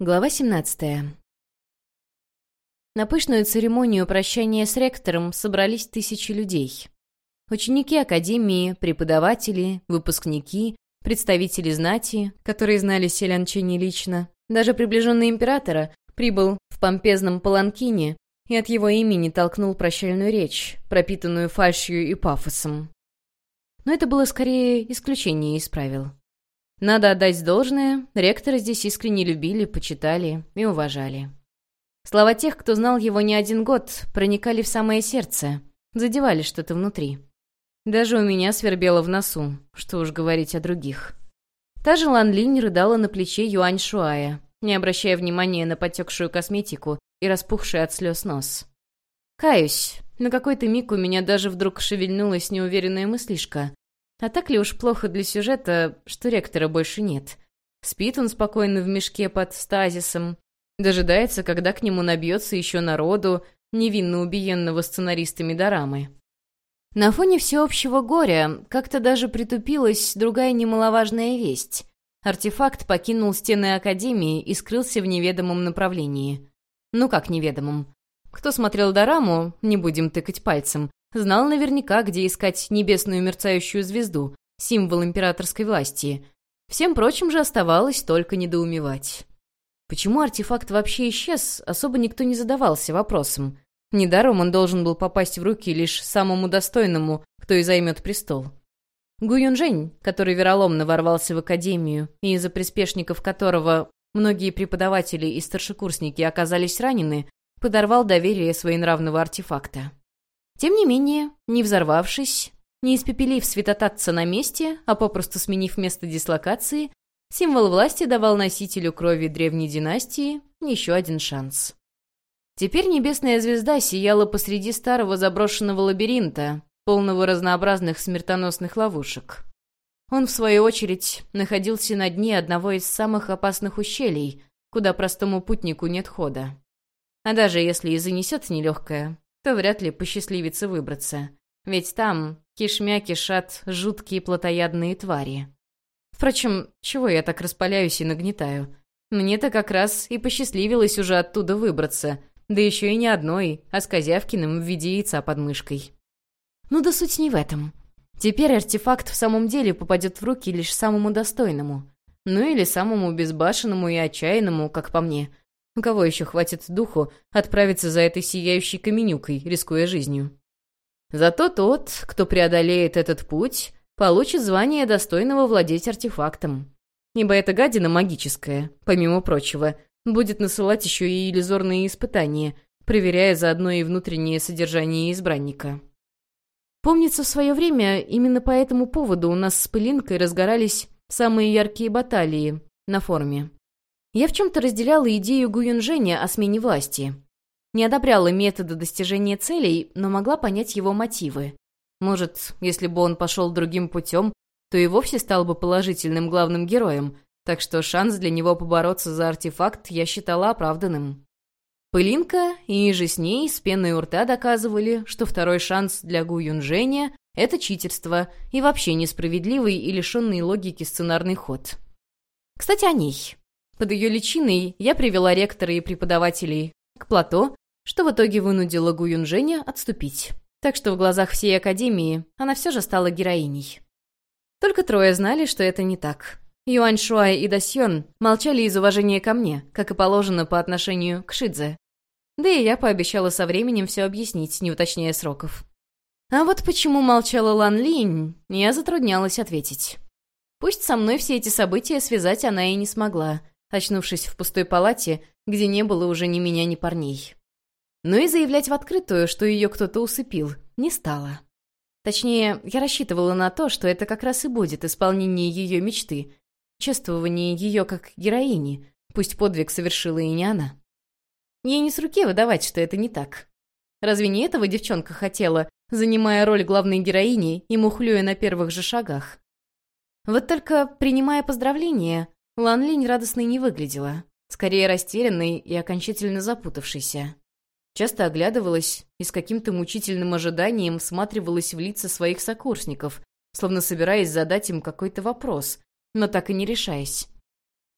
Глава 17. На пышную церемонию прощания с ректором собрались тысячи людей. Ученики академии, преподаватели, выпускники, представители знати, которые знали Селян Ченни лично, даже приближенный императора прибыл в помпезном паланкине и от его имени толкнул прощальную речь, пропитанную фальшью и пафосом. Но это было скорее исключение из правил. Надо отдать должное, ректора здесь искренне любили, почитали и уважали. Слова тех, кто знал его не один год, проникали в самое сердце, задевали что-то внутри. Даже у меня свербело в носу, что уж говорить о других. Та же Лан Линь рыдала на плече Юань Шуая, не обращая внимания на потекшую косметику и распухший от слез нос. Каюсь, на какой-то миг у меня даже вдруг шевельнулась неуверенная мыслишка, а так ли уж плохо для сюжета, что ректора больше нет? Спит он спокойно в мешке под стазисом, дожидается, когда к нему набьется еще народу, невинно убиенного сценаристами дорамы. На фоне всеобщего горя как-то даже притупилась другая немаловажная весть. Артефакт покинул стены Академии и скрылся в неведомом направлении. Ну как неведомом? Кто смотрел дораму, не будем тыкать пальцем, Знал наверняка, где искать небесную мерцающую звезду, символ императорской власти. Всем прочим же оставалось только недоумевать. Почему артефакт вообще исчез, особо никто не задавался вопросом. Недаром он должен был попасть в руки лишь самому достойному, кто и займет престол. Гу Юнжэнь, который вероломно ворвался в академию, и из-за приспешников которого многие преподаватели и старшекурсники оказались ранены, подорвал доверие своенравного артефакта. Тем не менее, не взорвавшись, не испепелив святотатца на месте, а попросту сменив место дислокации, символ власти давал носителю крови древней династии еще один шанс. Теперь небесная звезда сияла посреди старого заброшенного лабиринта, полного разнообразных смертоносных ловушек. Он, в свою очередь, находился на дне одного из самых опасных ущелий, куда простому путнику нет хода. А даже если и занесет нелегкое, то вряд ли посчастливится выбраться. Ведь там кишмя кишат жуткие плотоядные твари. Впрочем, чего я так распаляюсь и нагнетаю? Мне-то как раз и посчастливилось уже оттуда выбраться, да еще и не одной, а с Козявкиным в виде яйца под мышкой. Ну да суть не в этом. Теперь артефакт в самом деле попадет в руки лишь самому достойному. Ну или самому безбашенному и отчаянному, как по мне, у кого еще хватит духу отправиться за этой сияющей каменюкой, рискуя жизнью? Зато тот, кто преодолеет этот путь, получит звание достойного владеть артефактом. Ибо эта гадина магическая, помимо прочего, будет насылать еще и иллюзорные испытания, проверяя заодно и внутреннее содержание избранника. Помнится, в свое время именно по этому поводу у нас с Пылинкой разгорались самые яркие баталии на форуме. Я в чем-то разделяла идею Гуюнжэня о смене власти. Не одобряла методы достижения целей, но могла понять его мотивы. Может, если бы он пошел другим путем, то и вовсе стал бы положительным главным героем, так что шанс для него побороться за артефакт я считала оправданным. Пылинка и же с ней с пеной у рта доказывали, что второй шанс для Гу Юнжэня — это читерство и вообще несправедливый и лишенный логики сценарный ход. Кстати, о ней. Под ее личиной я привела ректора и преподавателей к плато, что в итоге вынудило Гу Юнжэня отступить. Так что в глазах всей Академии она все же стала героиней. Только трое знали, что это не так. Юань Шуай и Дасьон молчали из уважения ко мне, как и положено по отношению к Шидзе. Да и я пообещала со временем все объяснить, не уточняя сроков. А вот почему молчала Лан Линь, я затруднялась ответить. Пусть со мной все эти события связать она и не смогла, очнувшись в пустой палате, где не было уже ни меня, ни парней. Но и заявлять в открытую, что ее кто-то усыпил, не стала. Точнее, я рассчитывала на то, что это как раз и будет исполнение ее мечты, чувствование ее как героини, пусть подвиг совершила и не она. Ей не с руки выдавать, что это не так. Разве не этого девчонка хотела, занимая роль главной героини и мухлюя на первых же шагах? Вот только, принимая поздравления, Лан Линь радостной не выглядела, скорее растерянной и окончательно запутавшейся. Часто оглядывалась и с каким-то мучительным ожиданием всматривалась в лица своих сокурсников, словно собираясь задать им какой-то вопрос, но так и не решаясь.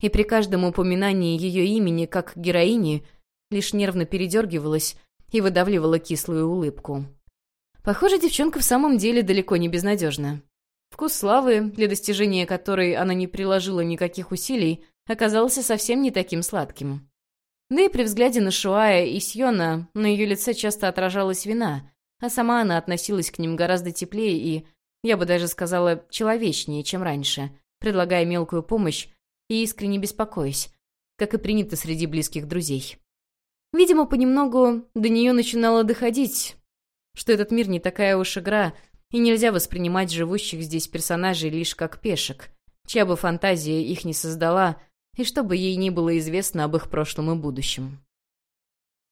и при каждом упоминании ее имени как героини лишь нервно передергивалась и выдавливала кислую улыбку. Похоже, девчонка в самом деле далеко не безнадежна. Вкус славы, для достижения которой она не приложила никаких усилий, оказался совсем не таким сладким. Да и при взгляде на Шуая и Сьона на ее лице часто отражалась вина, а сама она относилась к ним гораздо теплее и, я бы даже сказала, человечнее, чем раньше, предлагая мелкую помощь и искренне беспокоясь, как и принято среди близких друзей. Видимо, понемногу до нее начинало доходить, что этот мир не такая уж игра, и нельзя воспринимать живущих здесь персонажей лишь как пешек, чья бы фантазия их не создала, и чтобы ей не было известно об их прошлом и будущем.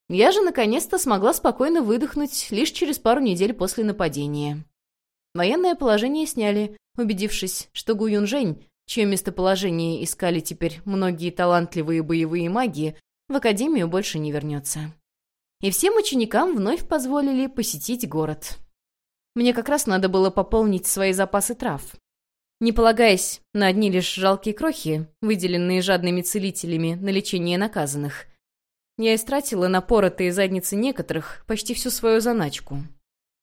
Я же наконец-то смогла спокойно выдохнуть лишь через пару недель после нападения. Военное положение сняли, убедившись, что Гу Юнжэнь, чье местоположение искали теперь многие талантливые боевые маги, в академию больше не вернется. И всем ученикам вновь позволили посетить город. Мне как раз надо было пополнить свои запасы трав. Не полагаясь на одни лишь жалкие крохи, выделенные жадными целителями на лечение наказанных, я истратила на поротые задницы некоторых почти всю свою заначку.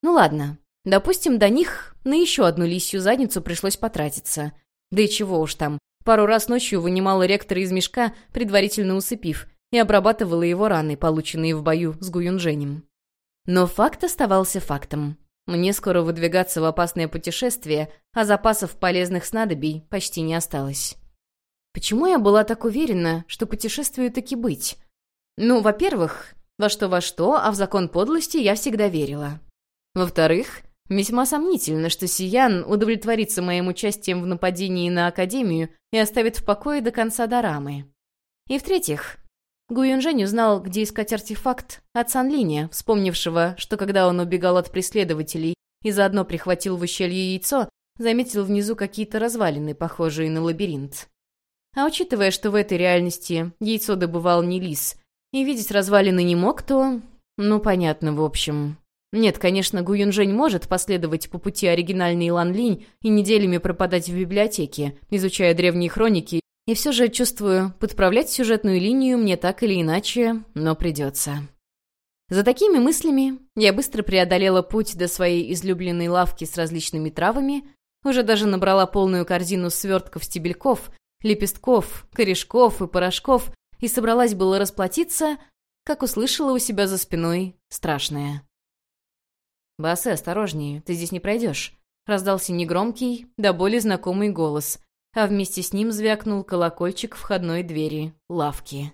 Ну ладно, допустим, до них на еще одну лисью задницу пришлось потратиться. Да и чего уж там, пару раз ночью вынимала ректора из мешка, предварительно усыпив, и обрабатывала его раны, полученные в бою с Гуюнженем. Но факт оставался фактом. Мне скоро выдвигаться в опасное путешествие, а запасов полезных снадобий почти не осталось. Почему я была так уверена, что путешествию таки быть? Ну, во-первых, во что во что, а в закон подлости я всегда верила. Во-вторых, весьма сомнительно, что Сиян удовлетворится моим участием в нападении на Академию и оставит в покое до конца Дорамы. И в-третьих, Гуюнжэнь узнал, где искать артефакт от Санлиня, вспомнившего, что когда он убегал от преследователей и заодно прихватил в ущелье яйцо, заметил внизу какие-то развалины, похожие на лабиринт. А учитывая, что в этой реальности яйцо добывал не лис, и видеть развалины не мог, то... Ну, понятно, в общем. Нет, конечно, Гу Юнжэнь может последовать по пути оригинальный Лан Линь и неделями пропадать в библиотеке, изучая древние хроники и все же чувствую, подправлять сюжетную линию мне так или иначе, но придется. За такими мыслями я быстро преодолела путь до своей излюбленной лавки с различными травами, уже даже набрала полную корзину свертков-стебельков, лепестков, корешков и порошков и собралась было расплатиться, как услышала у себя за спиной страшное. «Бассе, осторожнее, ты здесь не пройдешь», — раздался негромкий, да более знакомый голос, а вместе с ним звякнул колокольчик входной двери лавки.